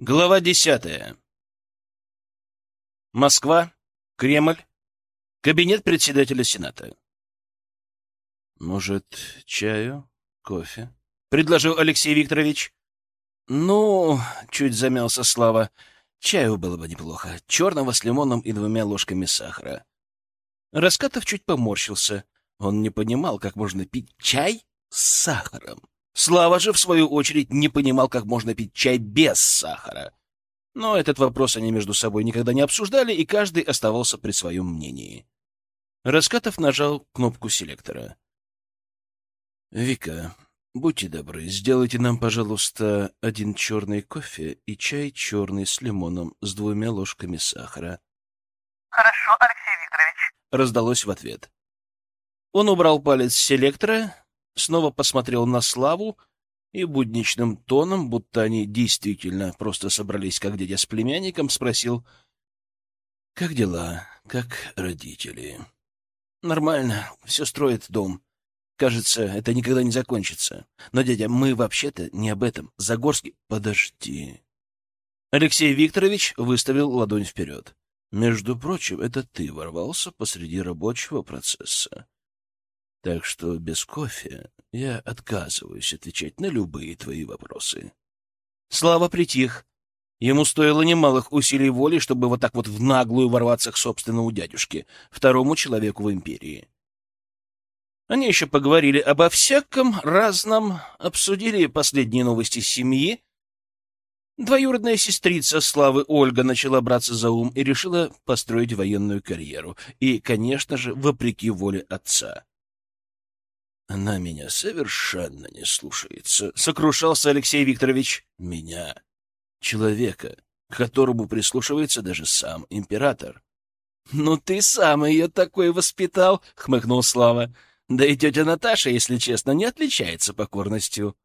Глава десятая. Москва, Кремль, кабинет председателя Сената. «Может, чаю, кофе?» — предложил Алексей Викторович. «Ну, — чуть замялся Слава, — чаю было бы неплохо. Черного с лимоном и двумя ложками сахара». Раскатов чуть поморщился. Он не понимал, как можно пить чай с сахаром. Слава же, в свою очередь, не понимал, как можно пить чай без сахара. Но этот вопрос они между собой никогда не обсуждали, и каждый оставался при своем мнении. Раскатов нажал кнопку селектора. «Вика, будьте добры, сделайте нам, пожалуйста, один черный кофе и чай черный с лимоном с двумя ложками сахара». «Хорошо, Алексей Викторович», — раздалось в ответ. Он убрал палец с селектора, снова посмотрел на Славу и будничным тоном, будто они действительно просто собрались как дядя с племянником, спросил, «Как дела? Как родители?» «Нормально. Все строит дом. Кажется, это никогда не закончится. Но, дядя, мы вообще-то не об этом. Загорский...» «Подожди». Алексей Викторович выставил ладонь вперед. «Между прочим, это ты ворвался посреди рабочего процесса. Так что без кофе я отказываюсь отвечать на любые твои вопросы. Слава притих. Ему стоило немалых усилий воли, чтобы вот так вот в наглую ворваться к собственному дядюшке, второму человеку в империи. Они еще поговорили обо всяком разном, обсудили последние новости семьи. Двоюродная сестрица Славы Ольга начала браться за ум и решила построить военную карьеру. И, конечно же, вопреки воле отца. Она меня совершенно не слушается, — сокрушался Алексей Викторович. Меня, человека, к которому прислушивается даже сам император. — Ну ты сам ее такой воспитал, — хмыкнул Слава. — Да и тетя Наташа, если честно, не отличается покорностью.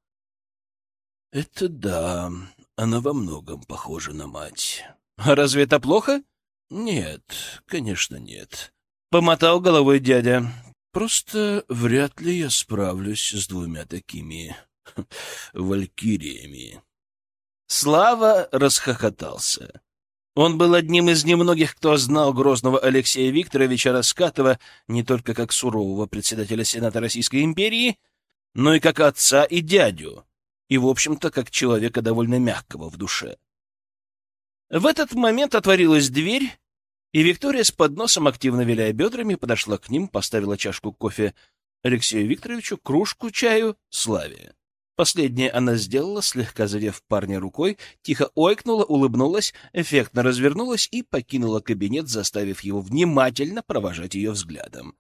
— Это да, она во многом похожа на мать. — А разве это плохо? — Нет, конечно, нет. Помотал головой дядя. Просто вряд ли я справлюсь с двумя такими валькириями. Слава расхохотался. Он был одним из немногих, кто знал грозного Алексея Викторовича Раскатова не только как сурового председателя Сената Российской империи, но и как отца и дядю, и, в общем-то, как человека довольно мягкого в душе. В этот момент отворилась дверь, и Виктория с подносом, активно виляя бедрами, подошла к ним, поставила чашку кофе Алексею Викторовичу, кружку чаю Славе. Последнее она сделала, слегка задев парня рукой, тихо ойкнула, улыбнулась, эффектно развернулась и покинула кабинет, заставив его внимательно провожать ее взглядом.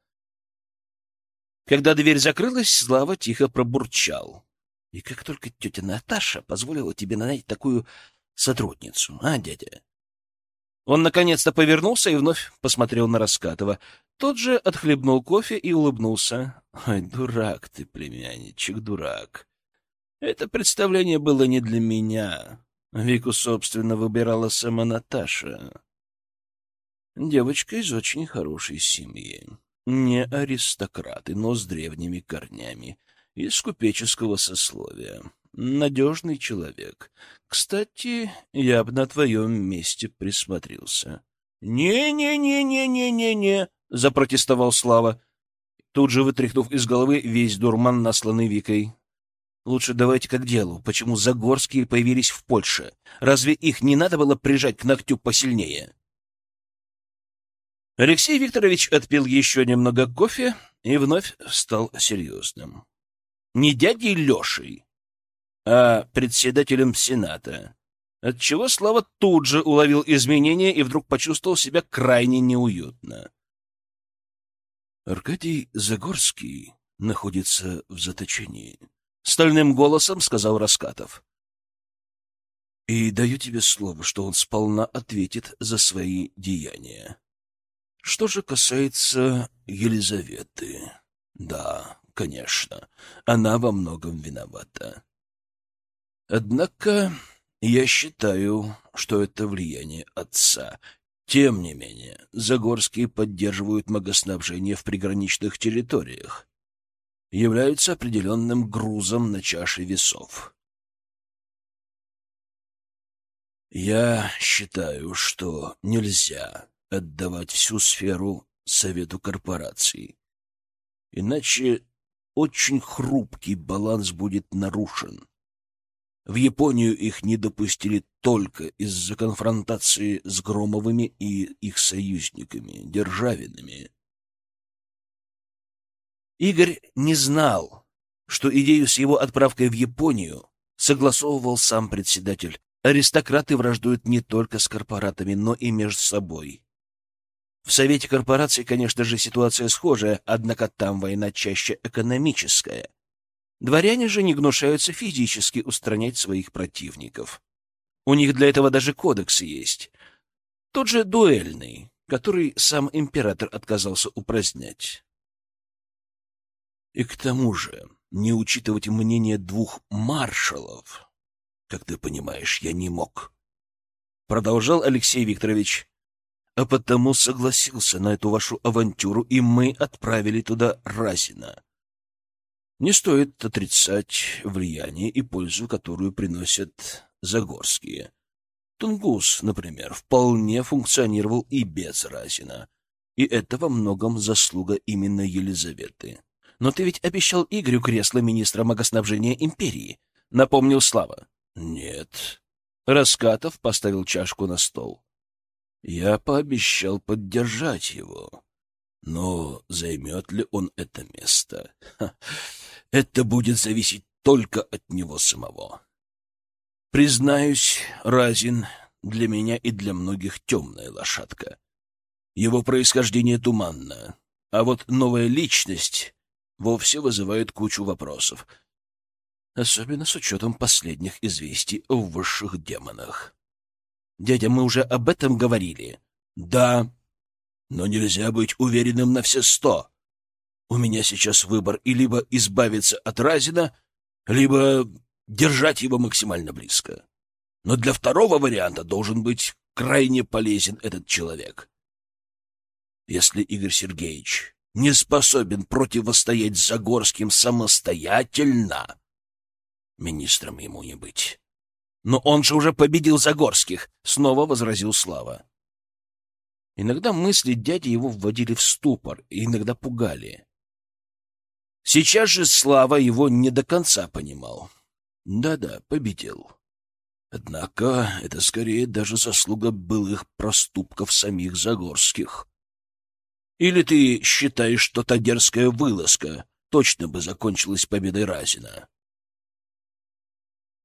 Когда дверь закрылась, Слава тихо пробурчал. — И как только тетя Наташа позволила тебе нанять такую сотрудницу, а, дядя? Он наконец-то повернулся и вновь посмотрел на Раскатова. Тот же отхлебнул кофе и улыбнулся. «Ой, дурак ты, племянничек, дурак. Это представление было не для меня. Вику, собственно, выбирала сама Наташа. Девочка из очень хорошей семьи. Не аристократы, но с древними корнями, из купеческого сословия надежный человек. Кстати, я бы на твоем месте присмотрелся. «Не-не-не-не-не-не-не!» — запротестовал Слава, тут же вытряхнув из головы весь дурман, насланный Викой. «Лучше давайте как делу. Почему Загорские появились в Польше? Разве их не надо было прижать к ногтю посильнее?» Алексей Викторович отпил еще немного кофе и вновь стал серьезным. Не дядей Лешей, а председателем Сената. Отчего Слава тут же уловил изменения и вдруг почувствовал себя крайне неуютно. Аркадий Загорский находится в заточении. Стальным голосом сказал Раскатов. И даю тебе слово, что он сполна ответит за свои деяния. Что же касается Елизаветы, да, конечно, она во многом виновата. Однако я считаю, что это влияние отца. Тем не менее, Загорские поддерживают магоснабжение в приграничных территориях, являются определенным грузом на чаше весов. Я считаю, что нельзя отдавать всю сферу Совету корпораций. Иначе очень хрупкий баланс будет нарушен. В Японию их не допустили только из-за конфронтации с Громовыми и их союзниками, Державиными. Игорь не знал, что идею с его отправкой в Японию согласовывал сам председатель. Аристократы враждуют не только с корпоратами, но и между собой. В Совете корпораций, конечно же, ситуация схожая, однако там война чаще экономическая. Дворяне же не гнушаются физически устранять своих противников. У них для этого даже кодекс есть. Тот же дуэльный, который сам император отказался упразднять. И к тому же не учитывать мнение двух маршалов, как ты понимаешь, я не мог. Продолжал Алексей Викторович а потому согласился на эту вашу авантюру, и мы отправили туда Разина. Не стоит отрицать влияние и пользу, которую приносят Загорские. Тунгус, например, вполне функционировал и без Разина, и это во многом заслуга именно Елизаветы. Но ты ведь обещал Игорю кресло министра магоснабжения империи, напомнил Слава. Нет. Раскатов поставил чашку на стол. Я пообещал поддержать его. Но займет ли он это место? Это будет зависеть только от него самого. Признаюсь, Разин для меня и для многих темная лошадка. Его происхождение туманно, а вот новая личность вовсе вызывает кучу вопросов, особенно с учетом последних известий о высших демонах. Дядя, мы уже об этом говорили. Да, но нельзя быть уверенным на все сто. У меня сейчас выбор и либо избавиться от Разина, либо держать его максимально близко. Но для второго варианта должен быть крайне полезен этот человек. Если Игорь Сергеевич не способен противостоять Загорским самостоятельно, министром ему не быть. Но он же уже победил Загорских, — снова возразил Слава. Иногда мысли дяди его вводили в ступор, иногда пугали. Сейчас же Слава его не до конца понимал. Да-да, победил. Однако это скорее даже заслуга былых проступков самих Загорских. Или ты считаешь, что та дерзкая вылазка точно бы закончилась победой Разина?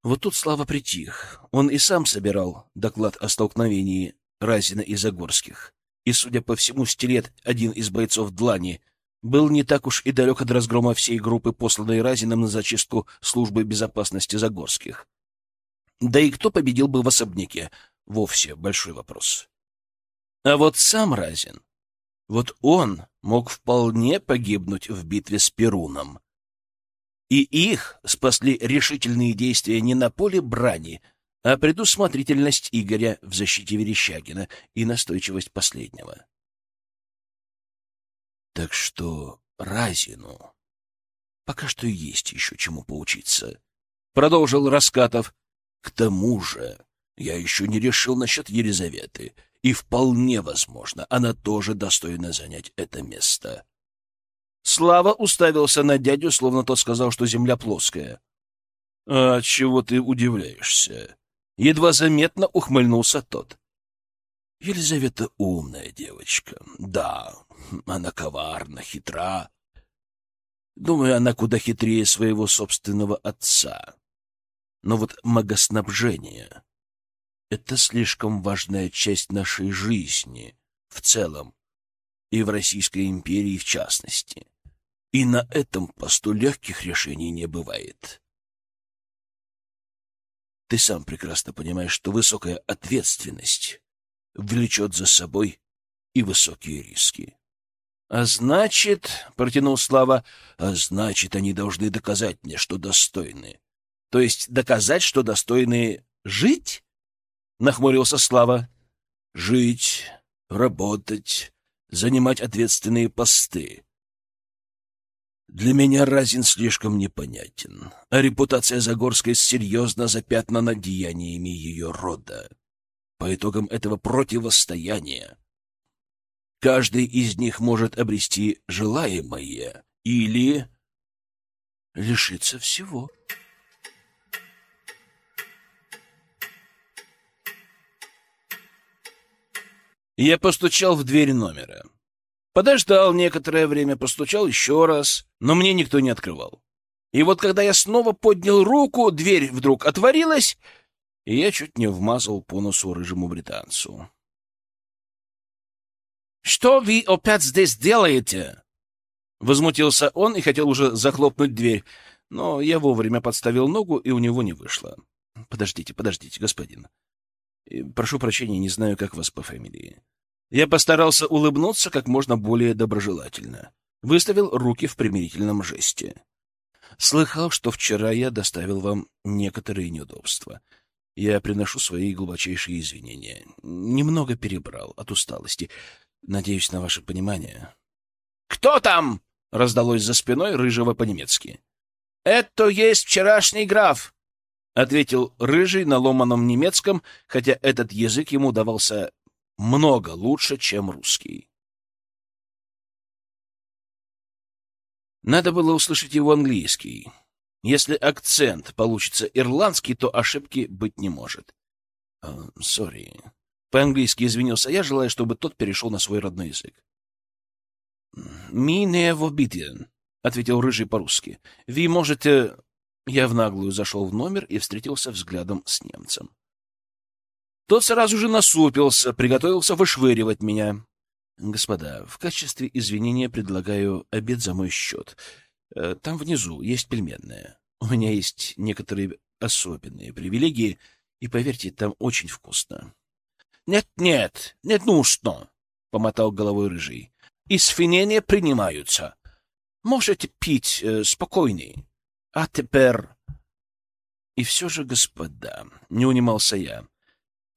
Вот тут Слава притих. Он и сам собирал доклад о столкновении Разина и Загорских. И, судя по всему, стилет, один из бойцов Длани, был не так уж и далек от разгрома всей группы, посланной Разином на зачистку службы безопасности Загорских. Да и кто победил бы в особняке? Вовсе большой вопрос. А вот сам Разин, вот он мог вполне погибнуть в битве с Перуном. И их спасли решительные действия не на поле брани, а предусмотрительность Игоря в защите Верещагина и настойчивость последнего. Так что Разину пока что есть еще чему поучиться. Продолжил Раскатов. К тому же я еще не решил насчет Елизаветы, и вполне возможно, она тоже достойна занять это место. Слава уставился на дядю, словно тот сказал, что земля плоская. — А чего ты удивляешься? Едва заметно ухмыльнулся тот. — Елизавета умная девочка. Да, она коварна, хитра. Думаю, она куда хитрее своего собственного отца. Но вот магоснабжение — это слишком важная часть нашей жизни в целом и в Российской империи в частности. И на этом посту легких решений не бывает. Ты сам прекрасно понимаешь, что высокая ответственность влечет за собой и высокие риски. А значит, — протянул Слава, — а значит, они должны доказать мне, что достойны. То есть доказать, что достойны жить? — нахмурился Слава. Жить, работать, занимать ответственные посты. Для меня Разин слишком непонятен, а репутация Загорской серьезно запятнана деяниями ее рода. По итогам этого противостояния каждый из них может обрести желаемое или лишиться всего. Я постучал в дверь номера. Подождал некоторое время, постучал еще раз, но мне никто не открывал. И вот когда я снова поднял руку, дверь вдруг отворилась, и я чуть не вмазал по носу рыжему британцу. «Что вы опять здесь делаете?» Возмутился он и хотел уже захлопнуть дверь, но я вовремя подставил ногу, и у него не вышло. «Подождите, подождите, господин. Прошу прощения, не знаю, как вас по фамилии. Я постарался улыбнуться как можно более доброжелательно. Выставил руки в примирительном жесте. Слыхал, что вчера я доставил вам некоторые неудобства. Я приношу свои глубочайшие извинения. Немного перебрал от усталости. Надеюсь на ваше понимание. «Кто там?» — раздалось за спиной Рыжего по-немецки. «Это есть вчерашний граф», — ответил Рыжий на ломаном немецком, хотя этот язык ему давался много лучше, чем русский. Надо было услышать его английский. Если акцент получится ирландский, то ошибки быть не может. Сори. Uh, По-английски извинился я, желая, чтобы тот перешел на свой родной язык. «Ми не в обиде», — ответил Рыжий по-русски. «Вы можете...» Я в наглую зашел в номер и встретился взглядом с немцем. Тот сразу же насупился, приготовился вышвыривать меня. Господа, в качестве извинения предлагаю обед за мой счет. Э, там внизу есть пельменная. У меня есть некоторые особенные привилегии, и, поверьте, там очень вкусно. «Нет, — Нет-нет, нет нужно, — помотал головой рыжий. — Извинения принимаются. Можете пить э, спокойней. А теперь... И все же, господа, не унимался я,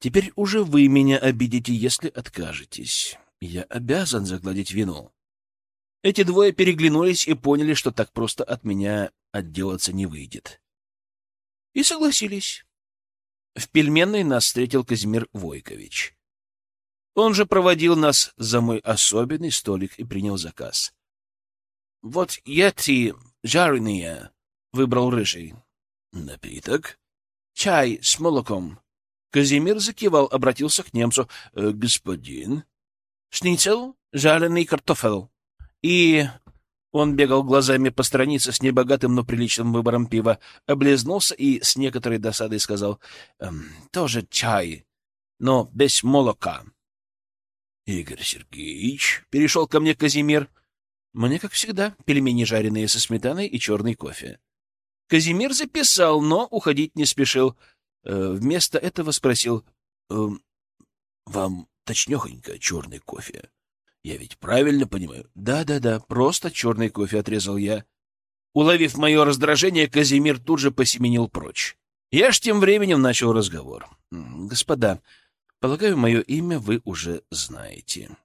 Теперь уже вы меня обидите, если откажетесь. Я обязан загладить вину. Эти двое переглянулись и поняли, что так просто от меня отделаться не выйдет. И согласились. В пельменной нас встретил Казимир Войкович. Он же проводил нас за мой особенный столик и принял заказ. — Вот эти жареные, — выбрал рыжий. — Напиток? — Чай с молоком. Казимир закивал, обратился к немцу. «Э, «Господин?» «Шницел, жареный картофель. И...» Он бегал глазами по странице с небогатым, но приличным выбором пива, облизнулся и с некоторой досадой сказал эм, «Тоже чай, но без молока». «Игорь Сергеевич», — перешел ко мне Казимир, — «мне, как всегда, пельмени жареные со сметаной и черный кофе». Казимир записал, но уходить не спешил — вместо этого спросил, э, «Вам точнехонько черный кофе? Я ведь правильно понимаю?» «Да-да-да, просто черный кофе», — отрезал я. Уловив мое раздражение, Казимир тут же посеменил прочь. Я ж тем временем начал разговор. «Господа, полагаю, мое имя вы уже знаете.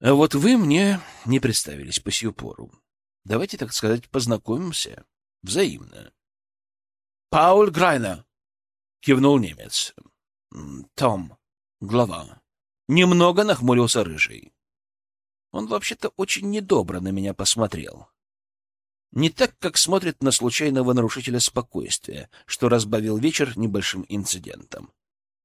А вот вы мне не представились по сию пору. Давайте, так сказать, познакомимся взаимно. Пауль Грайнер, — кивнул немец. — Том, глава. Немного нахмурился рыжий. Он вообще-то очень недобро на меня посмотрел. Не так, как смотрит на случайного нарушителя спокойствия, что разбавил вечер небольшим инцидентом.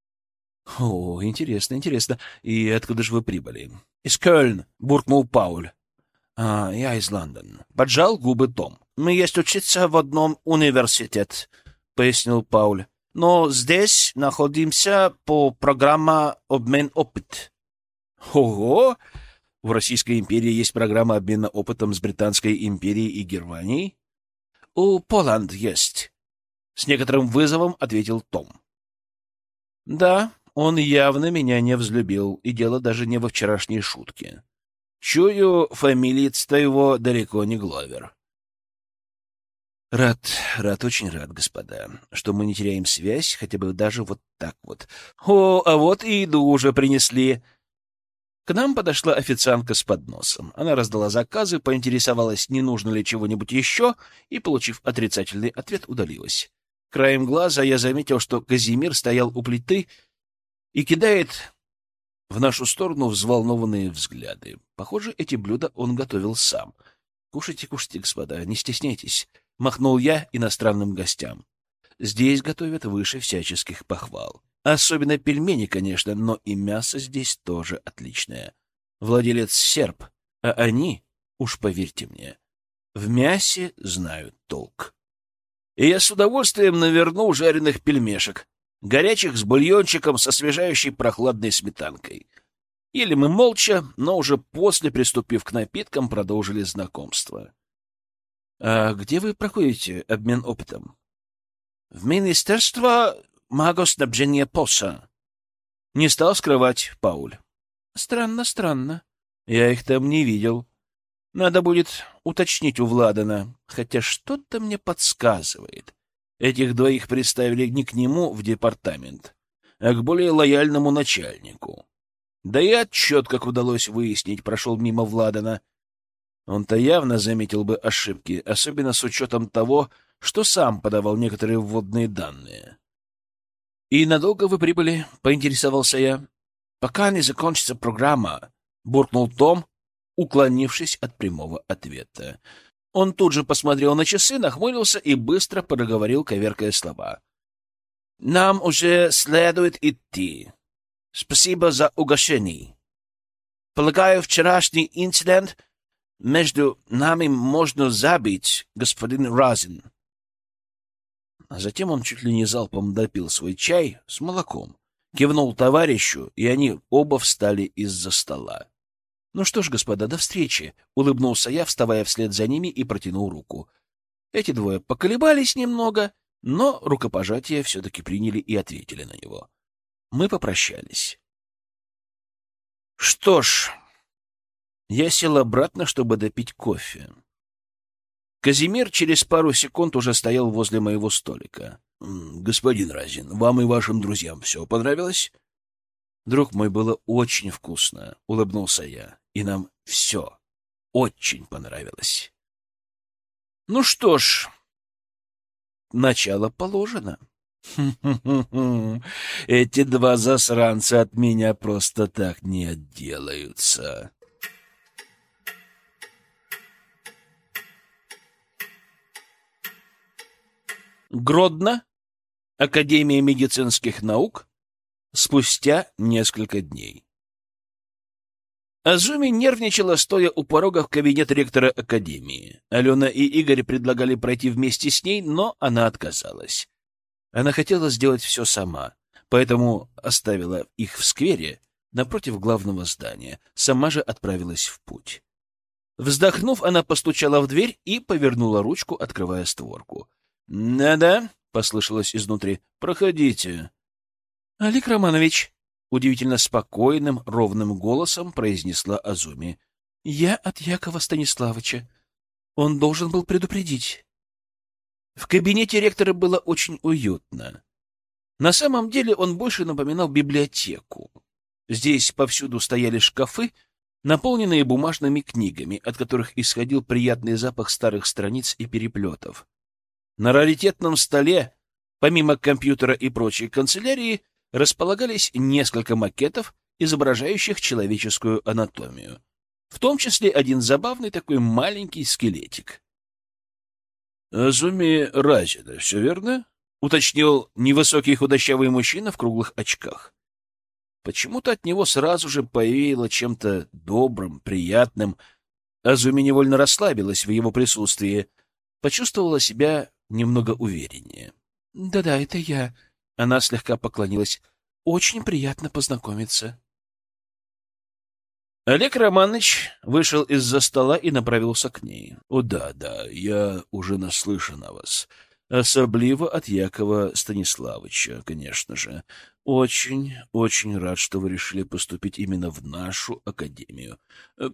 — О, интересно, интересно. И откуда же вы прибыли? — Из Кёльн, — буркнул Пауль. — А, я из Лондона. Поджал губы Том. — Мы есть учиться в одном университете. — пояснил Пауль. «Но здесь находимся по программе «Обмен опыт». «Ого! В Российской империи есть программа обмена опытом с Британской империей и Германией?» «У Поланд есть», — с некоторым вызовом ответил Том. «Да, он явно меня не взлюбил, и дело даже не во вчерашней шутке. Чую, фамилия-то его далеко не Гловер. Рад, рад, очень рад, господа, что мы не теряем связь, хотя бы даже вот так вот. О, а вот и еду уже принесли. К нам подошла официантка с подносом. Она раздала заказы, поинтересовалась, не нужно ли чего-нибудь еще, и, получив отрицательный ответ, удалилась. Краем глаза я заметил, что Казимир стоял у плиты и кидает в нашу сторону взволнованные взгляды. Похоже, эти блюда он готовил сам. Кушайте, кушайте, господа, не стесняйтесь, махнул я иностранным гостям. Здесь готовят выше всяческих похвал. Особенно пельмени, конечно, но и мясо здесь тоже отличное. Владелец серб, а они, уж поверьте мне, в мясе знают толк. И я с удовольствием навернул жареных пельмешек, горячих с бульончиком с освежающей прохладной сметанкой. Ели мы молча, но уже после, приступив к напиткам, продолжили знакомство. — А где вы проходите обмен опытом? — В Министерство магоснабжения ПОСа. Не стал скрывать Пауль. — Странно, странно. Я их там не видел. Надо будет уточнить у Владана, хотя что-то мне подсказывает. Этих двоих представили не к нему в департамент, а к более лояльному начальнику. Да и отчет, как удалось выяснить, прошел мимо Владана. Он-то явно заметил бы ошибки, особенно с учетом того, что сам подавал некоторые вводные данные. — И надолго вы прибыли? — поинтересовался я. — Пока не закончится программа, — буркнул Том, уклонившись от прямого ответа. Он тут же посмотрел на часы, нахмурился и быстро проговорил, коверкая слова. — Нам уже следует идти. Спасибо за угощение. Полагаю, вчерашний инцидент между нами можно забить, господин Разин. А затем он чуть ли не залпом допил свой чай с молоком, кивнул товарищу, и они оба встали из-за стола. «Ну что ж, господа, до встречи!» — улыбнулся я, вставая вслед за ними и протянул руку. Эти двое поколебались немного, но рукопожатие все-таки приняли и ответили на него. Мы попрощались. Что ж, я сел обратно, чтобы допить кофе. Казимир через пару секунд уже стоял возле моего столика. — Господин Разин, вам и вашим друзьям все понравилось? — Друг мой, было очень вкусно, — улыбнулся я и нам все очень понравилось. Ну что ж, начало положено. Эти два засранца от меня просто так не отделаются. Гродно, Академия медицинских наук, спустя несколько дней. Азуми нервничала, стоя у порога в кабинет ректора Академии. Алена и Игорь предлагали пройти вместе с ней, но она отказалась. Она хотела сделать все сама, поэтому оставила их в сквере напротив главного здания, сама же отправилась в путь. Вздохнув, она постучала в дверь и повернула ручку, открывая створку. «Да-да», — послышалось изнутри, — «проходите». «Алик Романович», удивительно спокойным, ровным голосом произнесла Азуми. «Я от Якова Станиславовича. Он должен был предупредить». В кабинете ректора было очень уютно. На самом деле он больше напоминал библиотеку. Здесь повсюду стояли шкафы, наполненные бумажными книгами, от которых исходил приятный запах старых страниц и переплетов. На раритетном столе, помимо компьютера и прочей канцелярии, располагались несколько макетов, изображающих человеческую анатомию, в том числе один забавный такой маленький скелетик. «Азуми Разина, все верно?» — уточнил невысокий худощавый мужчина в круглых очках. Почему-то от него сразу же повеяло чем-то добрым, приятным. Азуми невольно расслабилась в его присутствии, почувствовала себя немного увереннее. «Да-да, это я», она слегка поклонилась. «Очень приятно познакомиться». Олег Романович вышел из-за стола и направился к ней. — О, да, да, я уже наслышан о вас. Особливо от Якова Станиславовича, конечно же. Очень, очень рад, что вы решили поступить именно в нашу академию.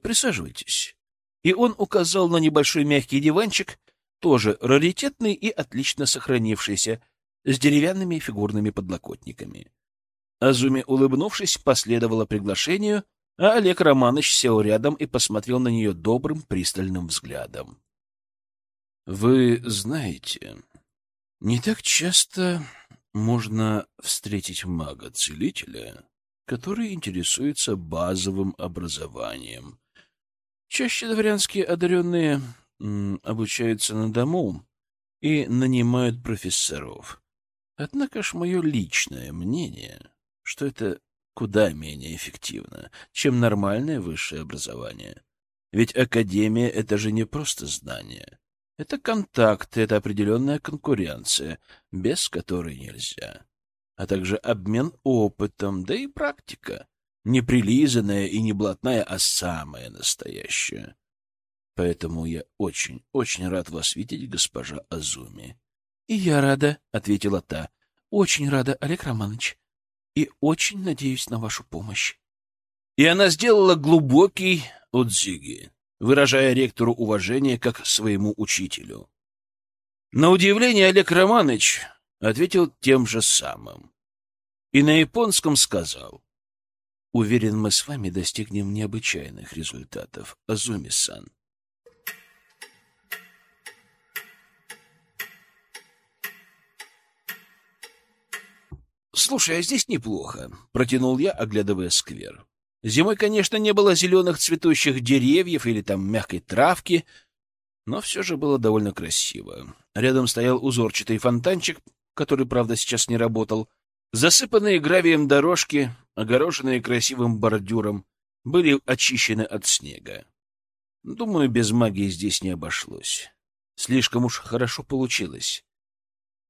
Присаживайтесь. И он указал на небольшой мягкий диванчик, тоже раритетный и отлично сохранившийся, с деревянными фигурными подлокотниками. Азуми, улыбнувшись, последовала приглашению, а Олег Романович сел рядом и посмотрел на нее добрым, пристальным взглядом. — Вы знаете, Не так часто можно встретить мага-целителя, который интересуется базовым образованием. Чаще дворянские одаренные обучаются на дому и нанимают профессоров. Однако ж мое личное мнение, что это куда менее эффективно, чем нормальное высшее образование. Ведь академия — это же не просто знание. Это контакты, это определенная конкуренция, без которой нельзя. А также обмен опытом, да и практика. Не прилизанная и не блатная, а самая настоящая. Поэтому я очень, очень рад вас видеть, госпожа Азуми. — И я рада, — ответила та. — Очень рада, Олег Романович. И очень надеюсь на вашу помощь. И она сделала глубокий отзиги, выражая ректору уважение как своему учителю. На удивление Олег Романович ответил тем же самым. И на японском сказал. Уверен, мы с вами достигнем необычайных результатов, Азуми-сан. «Слушай, а здесь неплохо», — протянул я, оглядывая сквер. Зимой, конечно, не было зеленых цветущих деревьев или там мягкой травки, но все же было довольно красиво. Рядом стоял узорчатый фонтанчик, который, правда, сейчас не работал. Засыпанные гравием дорожки, огороженные красивым бордюром, были очищены от снега. Думаю, без магии здесь не обошлось. Слишком уж хорошо получилось.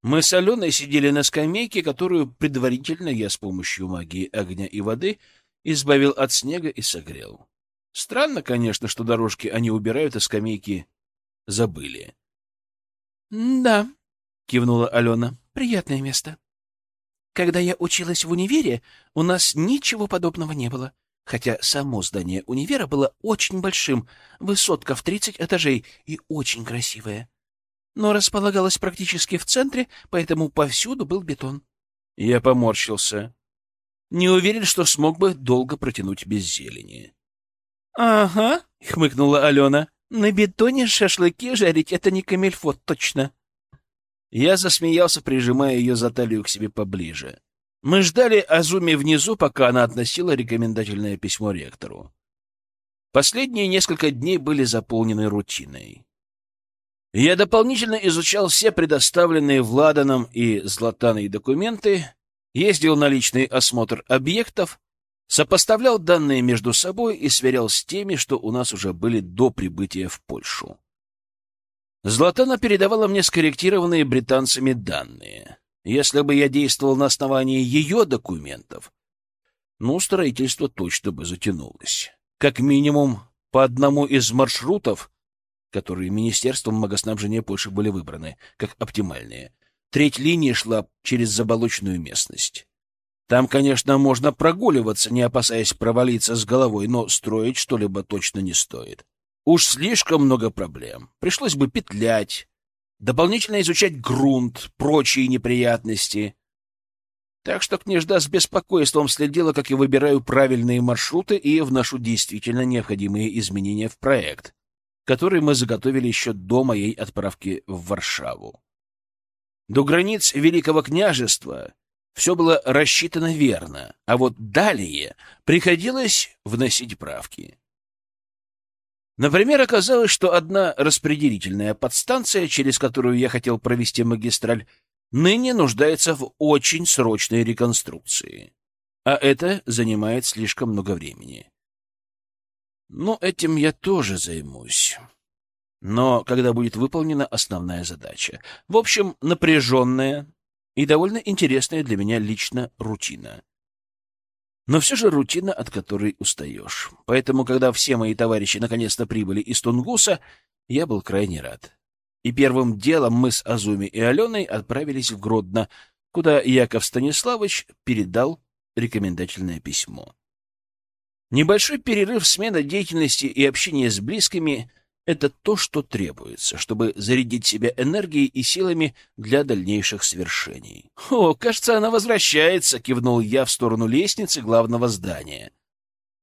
Мы с Аленой сидели на скамейке, которую предварительно я с помощью магии огня и воды — избавил от снега и согрел. Странно, конечно, что дорожки они убирают, а скамейки забыли. — Да, — кивнула Алена, — приятное место. Когда я училась в универе, у нас ничего подобного не было, хотя само здание универа было очень большим, высотка в тридцать этажей и очень красивое. Но располагалось практически в центре, поэтому повсюду был бетон. Я поморщился. Не уверен, что смог бы долго протянуть без зелени. — Ага, — хмыкнула Алена. — На бетоне шашлыки жарить — это не камельфот, точно. Я засмеялся, прижимая ее за талию к себе поближе. Мы ждали Азуми внизу, пока она относила рекомендательное письмо ректору. Последние несколько дней были заполнены рутиной. Я дополнительно изучал все предоставленные Владаном и Златаной документы, ездил на личный осмотр объектов, сопоставлял данные между собой и сверял с теми, что у нас уже были до прибытия в Польшу. Златана передавала мне скорректированные британцами данные. Если бы я действовал на основании ее документов, ну, строительство точно бы затянулось. Как минимум, по одному из маршрутов, которые Министерством магоснабжения Польши были выбраны как оптимальные, Треть линии шла через заболоченную местность. Там, конечно, можно прогуливаться, не опасаясь провалиться с головой, но строить что-либо точно не стоит. Уж слишком много проблем. Пришлось бы петлять, дополнительно изучать грунт, прочие неприятности. Так что княжда с беспокойством следила, как я выбираю правильные маршруты и вношу действительно необходимые изменения в проект, который мы заготовили еще до моей отправки в Варшаву. До границ Великого княжества все было рассчитано верно, а вот далее приходилось вносить правки. Например, оказалось, что одна распределительная подстанция, через которую я хотел провести магистраль, ныне нуждается в очень срочной реконструкции. А это занимает слишком много времени. Ну, этим я тоже займусь но когда будет выполнена основная задача. В общем, напряженная и довольно интересная для меня лично рутина. Но все же рутина, от которой устаешь. Поэтому, когда все мои товарищи наконец-то прибыли из Тунгуса, я был крайне рад. И первым делом мы с Азуми и Аленой отправились в Гродно, куда Яков Станиславович передал рекомендательное письмо. Небольшой перерыв, смена деятельности и общение с близкими — это то, что требуется, чтобы зарядить себя энергией и силами для дальнейших свершений. «О, кажется, она возвращается!» — кивнул я в сторону лестницы главного здания,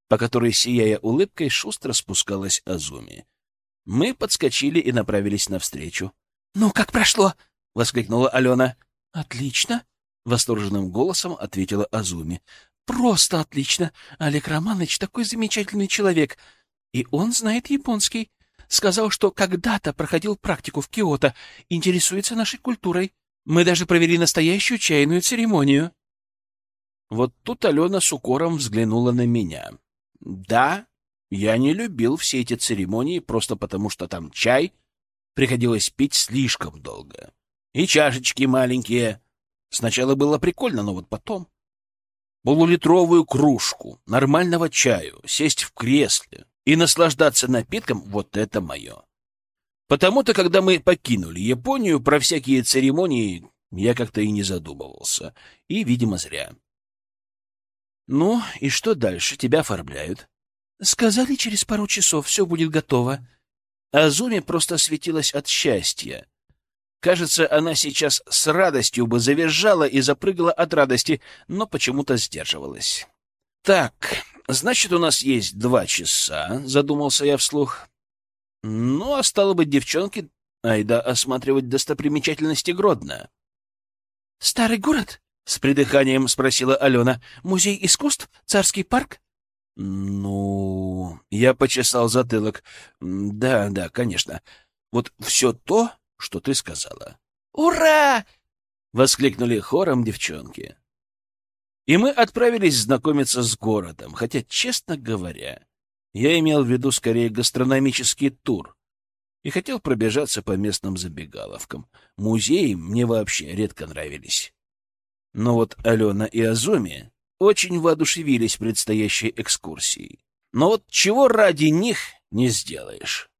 по которой, сияя улыбкой, шустро спускалась Азуми. Мы подскочили и направились навстречу. «Ну, как прошло?» — воскликнула Алена. Отлично, восторженным голосом ответила Азуми. Просто отлично. Олег Романович такой замечательный человек. И он знает японский. Сказал, что когда-то проходил практику в Киото, интересуется нашей культурой. Мы даже провели настоящую чайную церемонию. Вот тут Алена с укором взглянула на меня. Да, я не любил все эти церемонии просто потому, что там чай приходилось пить слишком долго. И чашечки маленькие. Сначала было прикольно, но вот потом... Полулитровую кружку, нормального чаю, сесть в кресле и наслаждаться напитком — вот это мое. Потому-то, когда мы покинули Японию, про всякие церемонии я как-то и не задумывался. И, видимо, зря. «Ну, и что дальше? Тебя оформляют?» «Сказали, через пару часов все будет готово». Азуми просто светилась от счастья. Кажется, она сейчас с радостью бы завизжала и запрыгала от радости, но почему-то сдерживалась. «Так, значит, у нас есть два часа», — задумался я вслух. «Ну, а стало быть, девчонки, айда осматривать достопримечательности Гродно». «Старый город?» — с придыханием спросила Алена. «Музей искусств? Царский парк?» «Ну...» — я почесал затылок. «Да, да, конечно. Вот все то, что ты сказала». «Ура!» — воскликнули хором девчонки. И мы отправились знакомиться с городом, хотя, честно говоря, я имел в виду скорее гастрономический тур и хотел пробежаться по местным забегаловкам. Музеи мне вообще редко нравились. Но вот Алена и Азуми очень воодушевились предстоящей экскурсией. Но вот чего ради них не сделаешь.